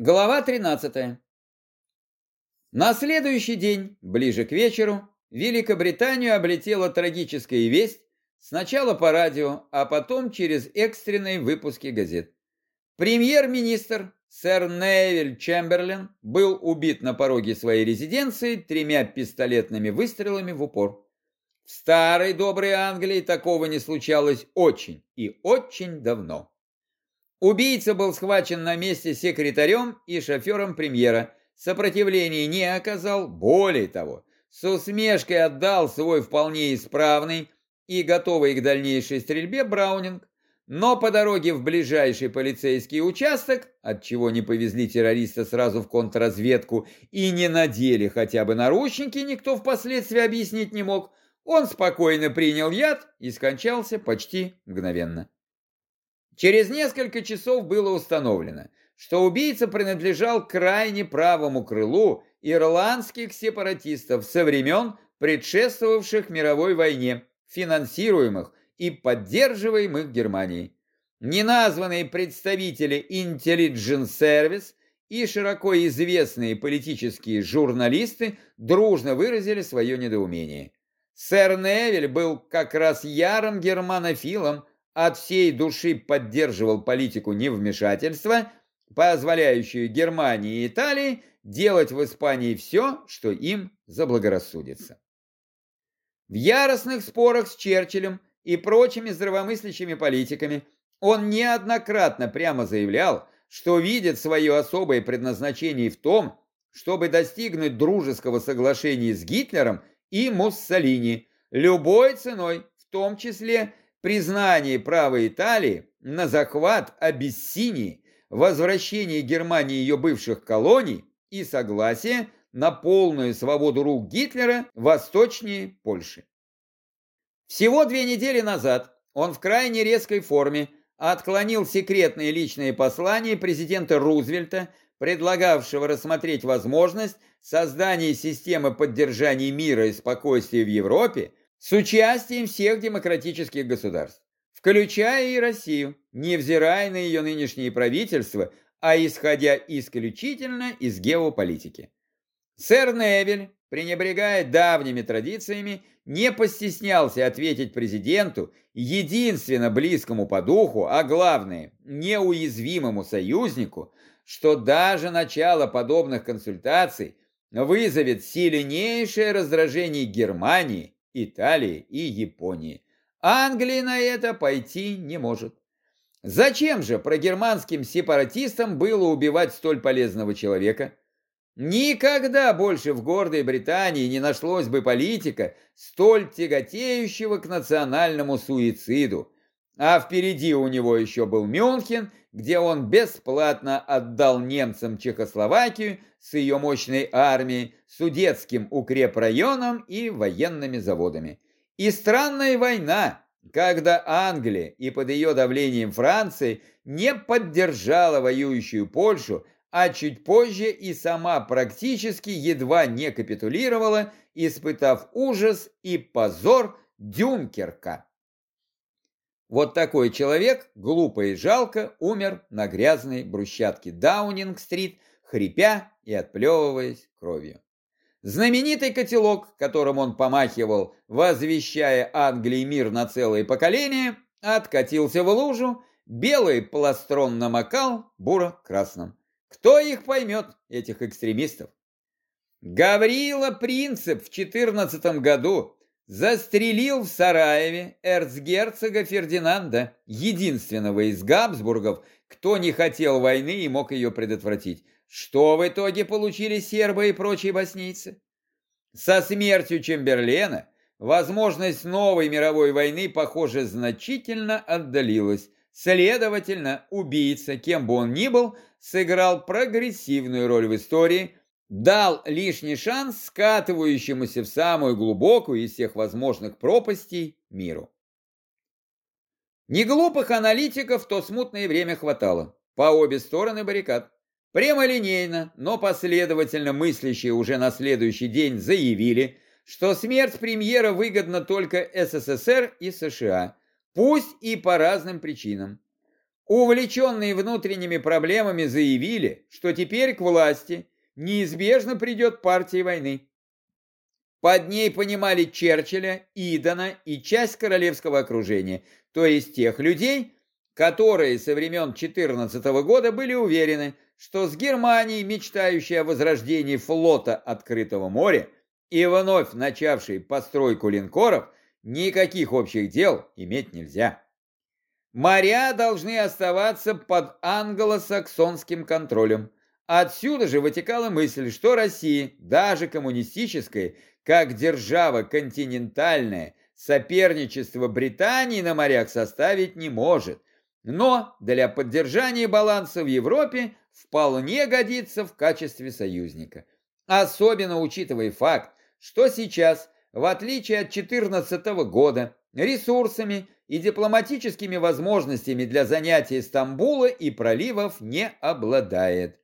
Глава 13. На следующий день, ближе к вечеру, Великобританию облетела трагическая весть, сначала по радио, а потом через экстренные выпуски газет. Премьер-министр сэр Невиль Чемберлен был убит на пороге своей резиденции тремя пистолетными выстрелами в упор. В старой доброй Англии такого не случалось очень и очень давно. Убийца был схвачен на месте секретарем и шофером премьера. Сопротивления не оказал, более того, с усмешкой отдал свой вполне исправный и готовый к дальнейшей стрельбе Браунинг, но по дороге в ближайший полицейский участок, от чего не повезли террориста сразу в контрразведку и не надели хотя бы наручники, никто впоследствии объяснить не мог, он спокойно принял яд и скончался почти мгновенно. Через несколько часов было установлено, что убийца принадлежал крайне правому крылу ирландских сепаратистов со времен, предшествовавших мировой войне, финансируемых и поддерживаемых Германией. Неназванные представители Intelligence Service и широко известные политические журналисты дружно выразили свое недоумение. Сэр Невиль был как раз ярым германофилом, от всей души поддерживал политику невмешательства, позволяющую Германии и Италии делать в Испании все, что им заблагорассудится. В яростных спорах с Черчиллем и прочими здравомыслящими политиками он неоднократно прямо заявлял, что видит свое особое предназначение в том, чтобы достигнуть дружеского соглашения с Гитлером и Муссолини любой ценой, в том числе признание права Италии на захват Абиссинии, возвращение Германии ее бывших колоний и согласие на полную свободу рук Гитлера восточнее Польши. Всего две недели назад он в крайне резкой форме отклонил секретные личные послания президента Рузвельта, предлагавшего рассмотреть возможность создания системы поддержания мира и спокойствия в Европе с участием всех демократических государств, включая и Россию, невзирая на ее нынешнее правительство, а исходя исключительно из геополитики. Сэр Невель, пренебрегая давними традициями, не постеснялся ответить президенту, единственно близкому по духу, а главное, неуязвимому союзнику, что даже начало подобных консультаций вызовет сильнейшее раздражение Германии Италии и Японии. Англия на это пойти не может. Зачем же прогерманским сепаратистам было убивать столь полезного человека? Никогда больше в гордой Британии не нашлось бы политика, столь тяготеющего к национальному суициду. А впереди у него еще был Мюнхен, где он бесплатно отдал немцам Чехословакию с ее мощной армией, судетским укрепрайоном и военными заводами. И странная война, когда Англия и под ее давлением Франции не поддержала воюющую Польшу, а чуть позже и сама практически едва не капитулировала, испытав ужас и позор Дюнкерка. Вот такой человек, глупо и жалко, умер на грязной брусчатке Даунинг-стрит, хрипя и отплевываясь кровью. Знаменитый котелок, которым он помахивал, возвещая Англии мир на целое поколение, откатился в лужу, белый пластрон намокал буро-красным. Кто их поймет, этих экстремистов? Гаврила Принцип в 14 году застрелил в Сараеве эрцгерцога Фердинанда, единственного из Габсбургов, кто не хотел войны и мог ее предотвратить. Что в итоге получили сербы и прочие боснийцы? Со смертью Чемберлена возможность новой мировой войны, похоже, значительно отдалилась. Следовательно, убийца, кем бы он ни был, сыграл прогрессивную роль в истории, дал лишний шанс скатывающемуся в самую глубокую из всех возможных пропастей миру. Неглупых аналитиков то смутное время хватало, по обе стороны баррикад. Прямолинейно, но последовательно мыслящие уже на следующий день заявили, что смерть премьера выгодна только СССР и США, пусть и по разным причинам. увлеченные внутренними проблемами, заявили, что теперь к власти неизбежно придет партия войны. Под ней понимали Черчилля, Идона и часть королевского окружения, то есть тех людей, которые со времен 14 года были уверены, что с Германией, мечтающей о возрождении флота открытого моря и вновь начавшей постройку линкоров, никаких общих дел иметь нельзя. Моря должны оставаться под англосаксонским контролем. Отсюда же вытекала мысль, что Россия, даже коммунистическая, как держава континентальная, соперничество Британии на морях составить не может, но для поддержания баланса в Европе вполне годится в качестве союзника. Особенно учитывая факт, что сейчас, в отличие от 2014 года, ресурсами и дипломатическими возможностями для занятия Стамбула и проливов не обладает.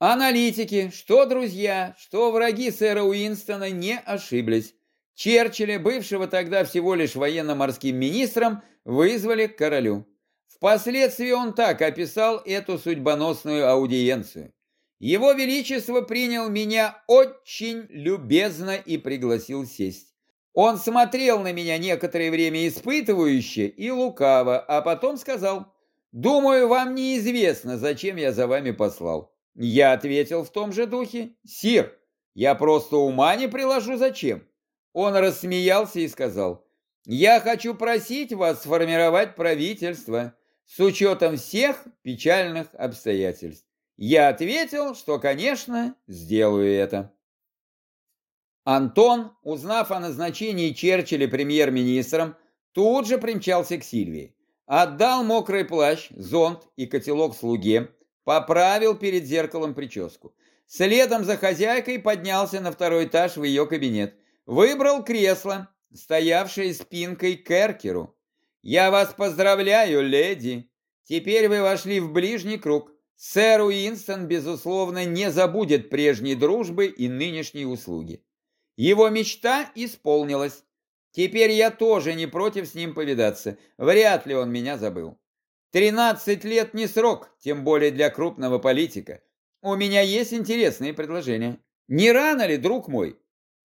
Аналитики, что друзья, что враги сэра Уинстона не ошиблись. Черчилля, бывшего тогда всего лишь военно-морским министром, вызвали к королю. Впоследствии он так описал эту судьбоносную аудиенцию. Его Величество принял меня очень любезно и пригласил сесть. Он смотрел на меня некоторое время испытывающе и лукаво, а потом сказал, «Думаю, вам неизвестно, зачем я за вами послал. Я ответил в том же духе. «Сир, я просто ума не приложу, зачем?» Он рассмеялся и сказал, «Я хочу просить вас сформировать правительство с учетом всех печальных обстоятельств». Я ответил, что, конечно, сделаю это. Антон, узнав о назначении Черчилля премьер-министром, тут же примчался к Сильвии. Отдал мокрый плащ, зонт и котелок слуге, Поправил перед зеркалом прическу. Следом за хозяйкой поднялся на второй этаж в ее кабинет. Выбрал кресло, стоявшее спинкой к эркеру. «Я вас поздравляю, леди. Теперь вы вошли в ближний круг. Сэр Уинстон, безусловно, не забудет прежней дружбы и нынешней услуги. Его мечта исполнилась. Теперь я тоже не против с ним повидаться. Вряд ли он меня забыл. Тринадцать лет не срок, тем более для крупного политика. У меня есть интересные предложения. Не рано ли, друг мой?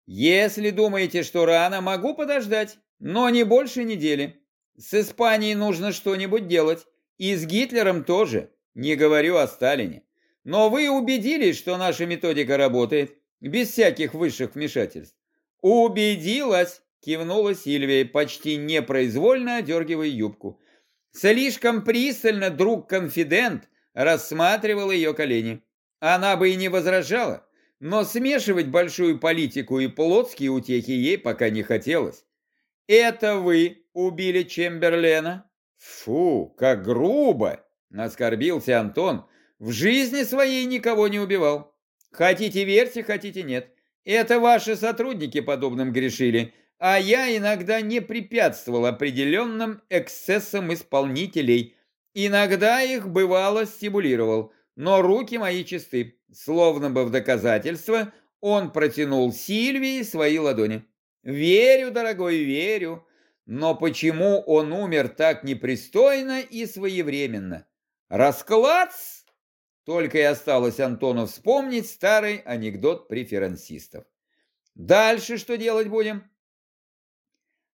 Если думаете, что рано, могу подождать, но не больше недели. С Испанией нужно что-нибудь делать. И с Гитлером тоже, не говорю о Сталине. Но вы убедились, что наша методика работает, без всяких высших вмешательств. Убедилась, кивнула Сильвия, почти непроизвольно одергивая юбку. Слишком пристально друг-конфидент рассматривал ее колени. Она бы и не возражала, но смешивать большую политику и плотские утехи ей пока не хотелось. «Это вы убили Чемберлена?» «Фу, как грубо!» — оскорбился Антон. «В жизни своей никого не убивал. Хотите верьте, хотите нет. Это ваши сотрудники подобным грешили, а я иногда не препятствовал определенным эксцессам исполнителей. Иногда их бывало стимулировал, но руки мои чисты. Словно бы в доказательство он протянул Сильвии свои ладони. «Верю, дорогой, верю. Но почему он умер так непристойно и своевременно? Расклад? Только и осталось Антону вспомнить старый анекдот преферансистов. Дальше что делать будем?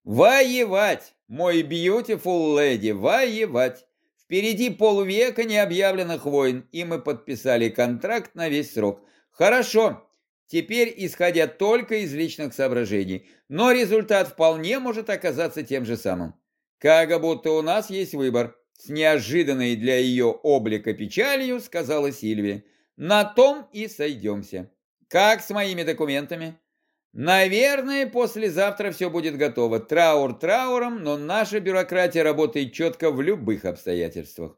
Воевать, мой beautiful леди, воевать. Впереди полвека необъявленных войн, и мы подписали контракт на весь срок. Хорошо, теперь исходя только из личных соображений, но результат вполне может оказаться тем же самым. Как будто у нас есть выбор. С неожиданной для ее облика печалью сказала Сильвия. На том и сойдемся. Как с моими документами? Наверное, послезавтра все будет готово. Траур трауром, но наша бюрократия работает четко в любых обстоятельствах.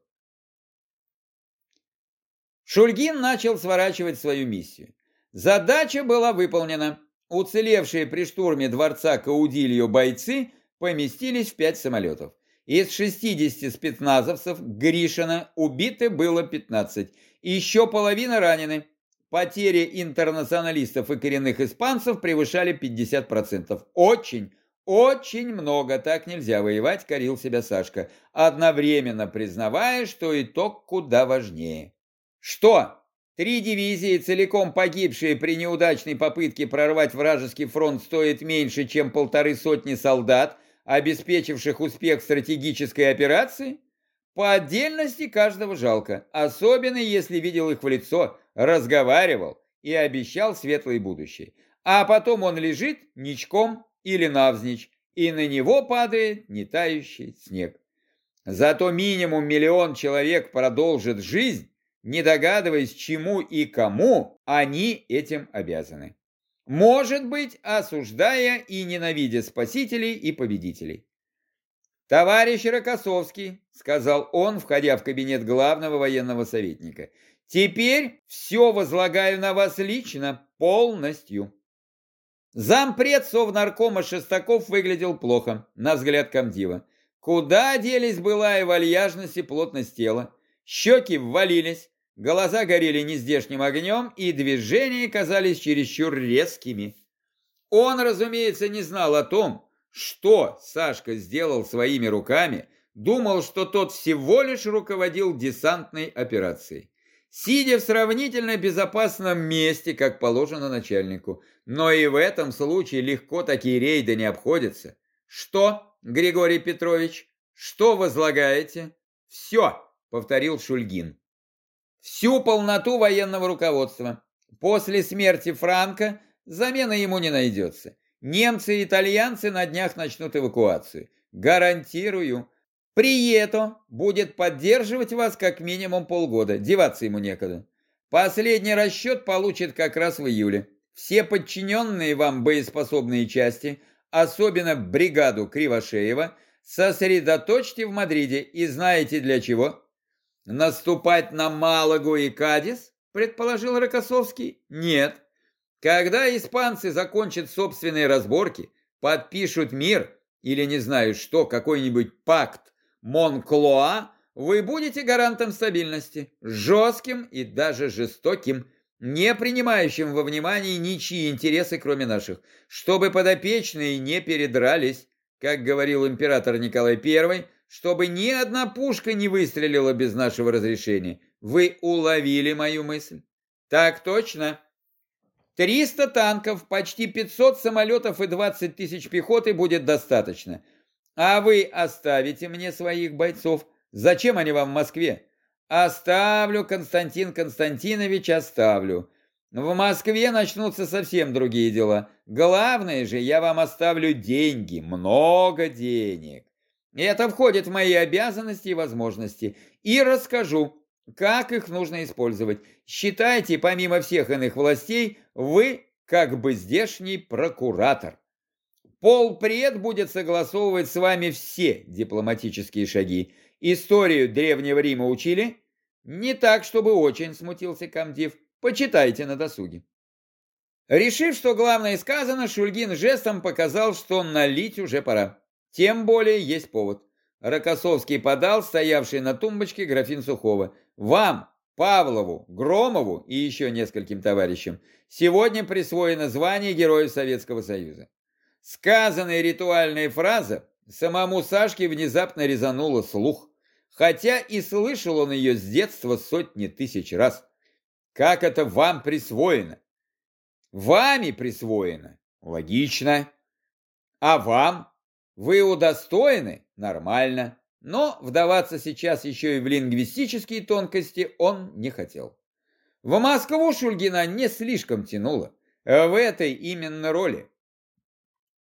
Шульгин начал сворачивать свою миссию. Задача была выполнена. Уцелевшие при штурме дворца Каудильо бойцы поместились в пять самолетов. Из 60 спецназовцев Гришина убиты было 15, еще половина ранены. Потери интернационалистов и коренных испанцев превышали 50%. Очень, Очень много, так нельзя воевать, корил себя Сашка, одновременно признавая, что итог куда важнее. Что? Три дивизии, целиком погибшие при неудачной попытке прорвать вражеский фронт, стоят меньше, чем полторы сотни солдат, обеспечивших успех стратегической операции? По отдельности каждого жалко, особенно если видел их в лицо, разговаривал и обещал светлое будущее. А потом он лежит ничком или навзничь, и на него падает нетающий снег. Зато минимум миллион человек продолжит жизнь, не догадываясь, чему и кому они этим обязаны. Может быть, осуждая и ненавидя спасителей и победителей. «Товарищ Рокоссовский», — сказал он, входя в кабинет главного военного советника, — «теперь все возлагаю на вас лично, полностью». Зампред Совнаркома Шестаков выглядел плохо, на взгляд комдива. Куда делись былая вальяжность и плотность тела? Щеки ввалились, Глаза горели нездешним огнем, и движения казались чересчур резкими. Он, разумеется, не знал о том, что Сашка сделал своими руками, думал, что тот всего лишь руководил десантной операцией. Сидя в сравнительно безопасном месте, как положено начальнику, но и в этом случае легко такие рейды не обходятся. Что, Григорий Петрович, что возлагаете? Все, повторил Шульгин всю полноту военного руководства. После смерти Франка замена ему не найдется. Немцы и итальянцы на днях начнут эвакуацию. Гарантирую. Прието будет поддерживать вас как минимум полгода. Деваться ему некогда. Последний расчет получит как раз в июле. Все подчиненные вам боеспособные части, особенно бригаду Кривошеева, сосредоточьте в Мадриде и знаете для чего? Наступать на Малагу и Кадис, предположил Рокоссовский? Нет. Когда испанцы закончат собственные разборки, подпишут мир или не знаю что, какой-нибудь пакт Монклоа, вы будете гарантом стабильности, жестким и даже жестоким, не принимающим во внимание ничьи интересы, кроме наших, чтобы подопечные не передрались, как говорил император Николай I, чтобы ни одна пушка не выстрелила без нашего разрешения. Вы уловили мою мысль? Так точно. 300 танков, почти 500 самолетов и 20 тысяч пехоты будет достаточно. А вы оставите мне своих бойцов. Зачем они вам в Москве? Оставлю, Константин Константинович, оставлю. В Москве начнутся совсем другие дела. Главное же, я вам оставлю деньги, много денег. Это входит в мои обязанности и возможности. И расскажу, как их нужно использовать. Считайте, помимо всех иных властей, вы как бы здешний прокуратор. Полпред будет согласовывать с вами все дипломатические шаги. Историю Древнего Рима учили? Не так, чтобы очень смутился комдив. Почитайте на досуге. Решив, что главное сказано, Шульгин жестом показал, что налить уже пора. Тем более есть повод. Рокоссовский подал стоявший на тумбочке графин сухого. Вам, Павлову, Громову и еще нескольким товарищам сегодня присвоено звание Героя Советского Союза. Сказанная ритуальная фраза самому Сашке внезапно резанула слух, хотя и слышал он ее с детства сотни тысяч раз. Как это вам присвоено? Вами присвоено? Логично. А вам? Вы удостоены? Нормально. Но вдаваться сейчас еще и в лингвистические тонкости он не хотел. В Москву Шульгина не слишком тянуло. В этой именно роли.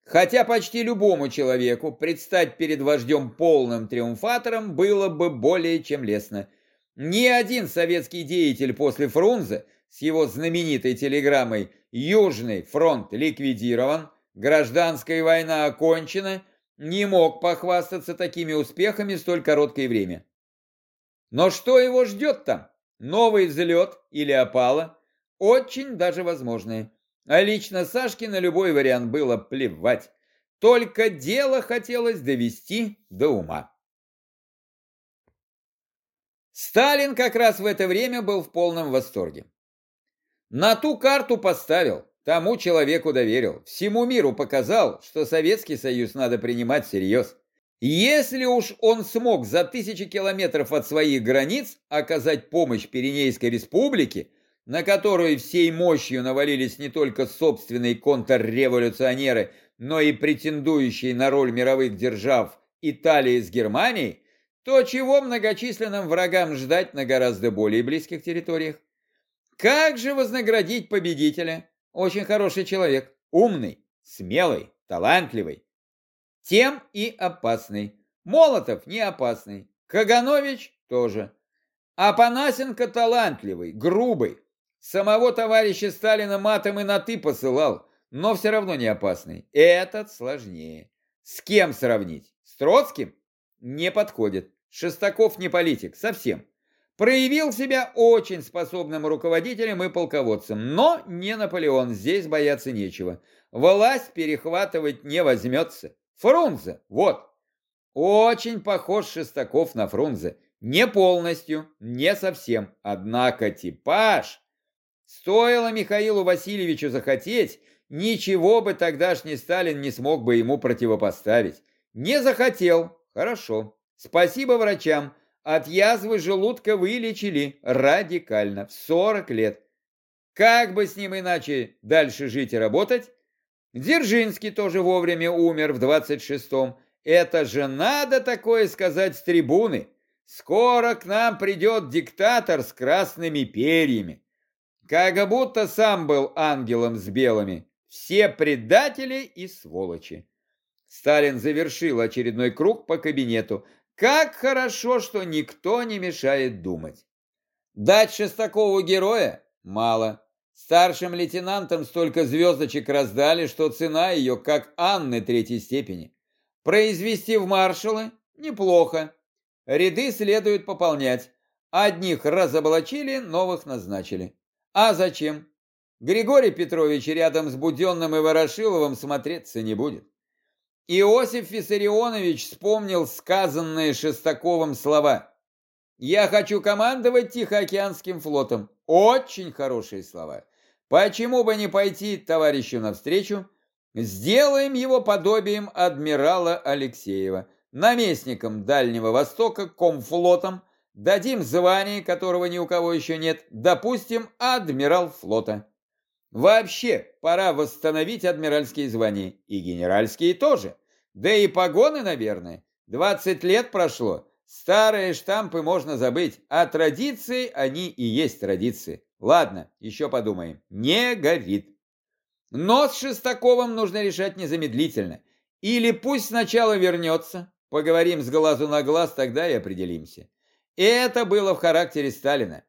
Хотя почти любому человеку предстать перед вождем полным триумфатором было бы более чем лестно. Ни один советский деятель после Фрунзе с его знаменитой телеграммой «Южный фронт ликвидирован», «Гражданская война окончена» не мог похвастаться такими успехами в столь короткое время. Но что его ждет там? Новый взлет или опала? Очень даже возможное. А лично Сашке на любой вариант было плевать. Только дело хотелось довести до ума. Сталин как раз в это время был в полном восторге. На ту карту поставил, тому человеку доверил. Всему миру показал, что Советский Союз надо принимать всерьез. Если уж он смог за тысячи километров от своих границ оказать помощь Пиренейской республике, на которую всей мощью навалились не только собственные контрреволюционеры, но и претендующие на роль мировых держав Италии с Германией, то чего многочисленным врагам ждать на гораздо более близких территориях? Как же вознаградить победителя? Очень хороший человек, умный, смелый, талантливый. Тем и опасный. Молотов не опасный. Каганович тоже. Апанасенко талантливый, грубый. Самого товарища Сталина матом и на «ты» посылал, но все равно не опасный. Этот сложнее. С кем сравнить? С Троцким? Не подходит. Шестаков не политик, совсем. Проявил себя очень способным руководителем и полководцем, но не Наполеон, здесь бояться нечего. Власть перехватывать не возьмется. Фрунзе, вот. Очень похож Шестаков на Фрунзе. Не полностью, не совсем, однако типаж. Стоило Михаилу Васильевичу захотеть, ничего бы тогдашний Сталин не смог бы ему противопоставить. Не захотел, хорошо. Спасибо врачам, от язвы желудка вылечили радикально, в 40 лет. Как бы с ним иначе дальше жить и работать? Дзержинский тоже вовремя умер в 26-м. Это же надо такое сказать с трибуны. Скоро к нам придет диктатор с красными перьями. Как будто сам был ангелом с белыми. Все предатели и сволочи. Сталин завершил очередной круг по кабинету, как хорошо, что никто не мешает думать. Дать Шестакову героя? Мало. Старшим лейтенантам столько звездочек раздали, что цена ее как Анны третьей степени. Произвести в маршалы? Неплохо. Ряды следует пополнять. Одних разоблачили, новых назначили. А зачем? Григорий Петрович рядом с Буденным и Ворошиловым смотреться не будет. Иосиф Виссарионович вспомнил сказанные Шестаковым слова. «Я хочу командовать Тихоокеанским флотом». Очень хорошие слова. Почему бы не пойти товарищу навстречу? Сделаем его подобием адмирала Алексеева, наместником Дальнего Востока, комфлотом, дадим звание, которого ни у кого еще нет, допустим, адмирал флота. Вообще, пора восстановить адмиральские звания. И генеральские тоже. Да и погоны, наверное. 20 лет прошло. Старые штампы можно забыть, а традиции они и есть традиции. Ладно, еще подумаем. Не горит. Но с Шестаковым нужно решать незамедлительно. Или пусть сначала вернется, поговорим с глазу на глаз, тогда и определимся. Это было в характере Сталина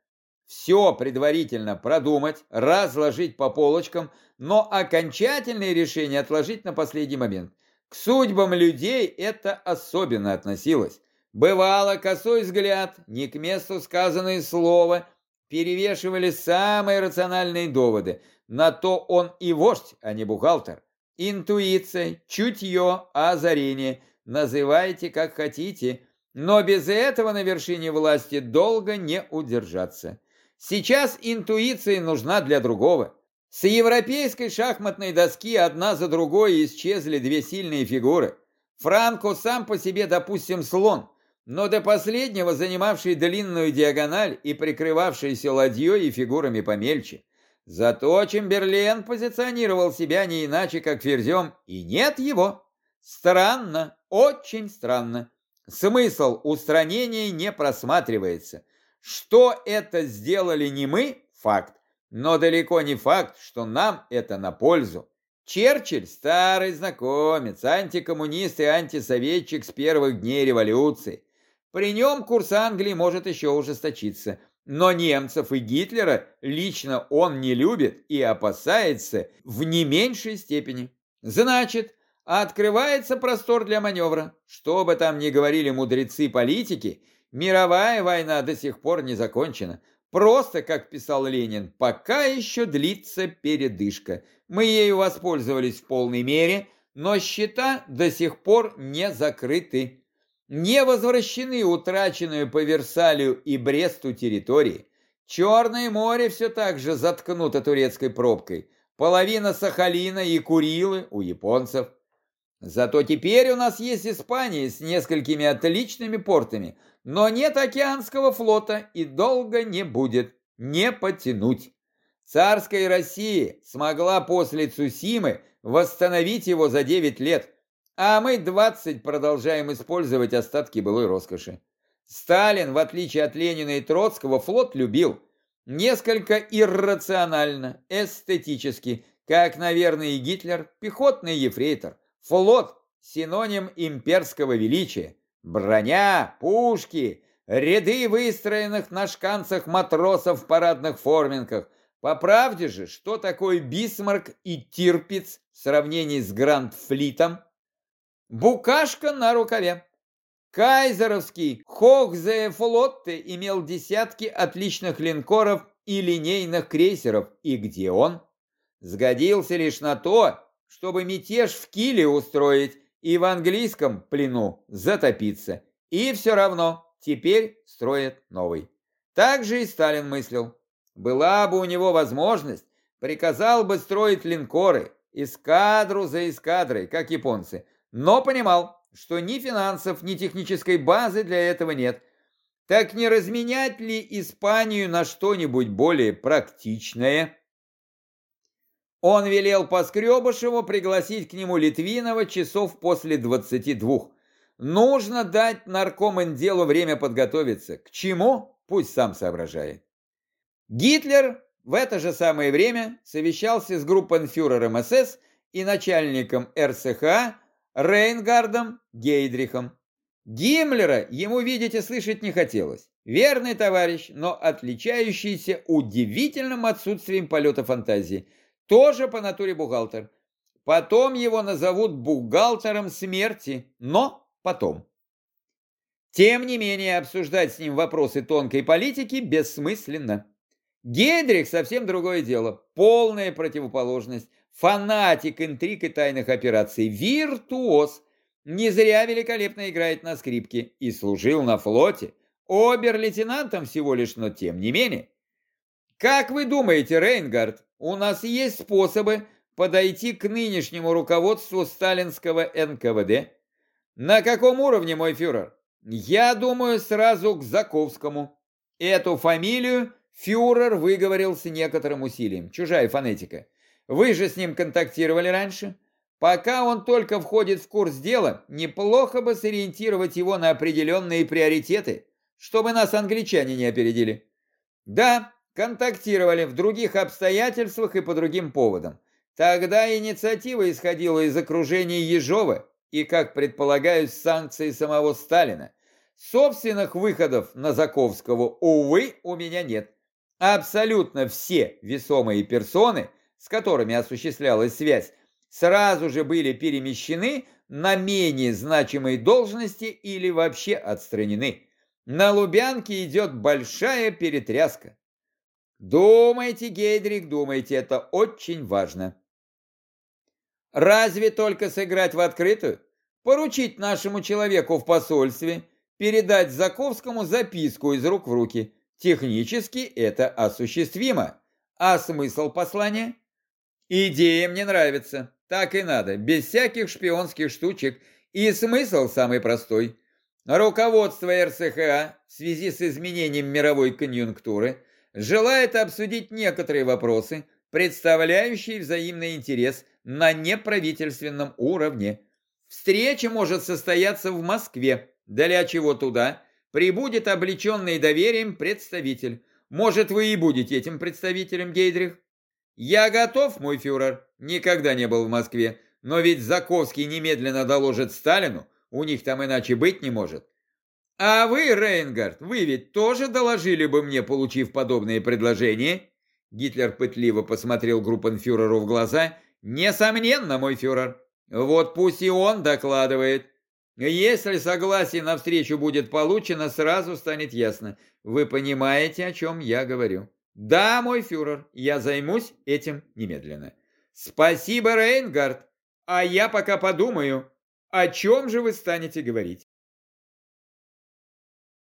все предварительно продумать, разложить по полочкам, но окончательное решение отложить на последний момент. К судьбам людей это особенно относилось. Бывало косой взгляд, не к месту сказанное слово, перевешивали самые рациональные доводы. На то он и вождь, а не бухгалтер. Интуиция, чутье, озарение. Называйте как хотите, но без этого на вершине власти долго не удержаться. Сейчас интуиция нужна для другого. С европейской шахматной доски одна за другой исчезли две сильные фигуры. Франко сам по себе, допустим, слон, но до последнего занимавший длинную диагональ и прикрывавшийся ладьей и фигурами помельче. Зато Чемберлен позиционировал себя не иначе, как ферзем, и нет его. Странно, очень странно. Смысл устранения не просматривается – что это сделали не мы, факт, но далеко не факт, что нам это на пользу. Черчилль – старый знакомец, антикоммунист и антисоветчик с первых дней революции. При нем курс Англии может еще ужесточиться. Но немцев и Гитлера лично он не любит и опасается в не меньшей степени. Значит, открывается простор для маневра. Что бы там ни говорили мудрецы политики – Мировая война до сих пор не закончена. Просто, как писал Ленин, пока еще длится передышка. Мы ею воспользовались в полной мере, но счета до сих пор не закрыты. Не возвращены утраченные по Версалю и Бресту территории. Черное море все так же заткнуто турецкой пробкой. половина Сахалина и Курилы у японцев. Зато теперь у нас есть Испания с несколькими отличными портами, но нет океанского флота и долго не будет, не потянуть. Царская Россия смогла после Цусимы восстановить его за 9 лет, а мы 20 продолжаем использовать остатки былой роскоши. Сталин, в отличие от Ленина и Троцкого, флот любил. Несколько иррационально, эстетически, как, наверное, и Гитлер, пехотный ефрейтор. Флот – синоним имперского величия. Броня, пушки, ряды выстроенных на шканцах матросов в парадных форменках. По правде же, что такое Бисмарк и Тирпиц в сравнении с Гранд-флитом? Букашка на рукаве. Кайзеровский Хохзеефлотте имел десятки отличных линкоров и линейных крейсеров. И где он? Сгодился лишь на то, чтобы мятеж в Киле устроить и в английском плену затопиться. И все равно теперь строят новый. Так же и Сталин мыслил. Была бы у него возможность, приказал бы строить линкоры, эскадру за эскадрой, как японцы, но понимал, что ни финансов, ни технической базы для этого нет. Так не разменять ли Испанию на что-нибудь более практичное? Он велел Поскребышеву пригласить к нему Литвинова часов после 22. Нужно дать наркоманделу время подготовиться. К чему? Пусть сам соображает. Гитлер в это же самое время совещался с группенфюрером СС и начальником РСХ Рейнгардом Гейдрихом. Гиммлера ему видеть и слышать не хотелось. Верный товарищ, но отличающийся удивительным отсутствием полета фантазии – тоже по натуре бухгалтер. Потом его назовут бухгалтером смерти, но потом. Тем не менее, обсуждать с ним вопросы тонкой политики бессмысленно. Гейдрих совсем другое дело. Полная противоположность. Фанатик интриг и тайных операций. Виртуоз. Не зря великолепно играет на скрипке и служил на флоте. Обер-лейтенантом всего лишь, но тем не менее. Как вы думаете, Рейнгард, у нас есть способы подойти к нынешнему руководству сталинского НКВД? На каком уровне, мой фюрер? Я думаю, сразу к Заковскому. Эту фамилию фюрер выговорил с некоторым усилием. Чужая фонетика. Вы же с ним контактировали раньше? Пока он только входит в курс дела, неплохо бы сориентировать его на определенные приоритеты, чтобы нас англичане не опередили. Да, контактировали в других обстоятельствах и по другим поводам. Тогда инициатива исходила из окружения Ежова и, как предполагают, санкций самого Сталина. Собственных выходов на Заковского, увы, у меня нет. Абсолютно все весомые персоны, с которыми осуществлялась связь, сразу же были перемещены на менее значимые должности или вообще отстранены. На Лубянке идет большая перетряска. Думайте, Гейдрик, думайте, это очень важно. Разве только сыграть в открытую? Поручить нашему человеку в посольстве, передать Заковскому записку из рук в руки. Технически это осуществимо. А смысл послания? Идея мне нравится. Так и надо, без всяких шпионских штучек. И смысл самый простой. Руководство РСХА в связи с изменением мировой конъюнктуры – желает обсудить некоторые вопросы, представляющие взаимный интерес на неправительственном уровне. Встреча может состояться в Москве, для чего туда прибудет облеченный доверием представитель. Может, вы и будете этим представителем, Гейдрих? Я готов, мой фюрер, никогда не был в Москве, но ведь Заковский немедленно доложит Сталину, у них там иначе быть не может. А вы, Рейнгард, вы ведь тоже доложили бы мне, получив подобные предложения? Гитлер пытливо посмотрел группенфюреру в глаза. Несомненно, мой фюрер. Вот пусть и он докладывает. Если согласие на встречу будет получено, сразу станет ясно. Вы понимаете, о чем я говорю? Да, мой фюрер, я займусь этим немедленно. Спасибо, Рейнгард. А я пока подумаю, о чем же вы станете говорить.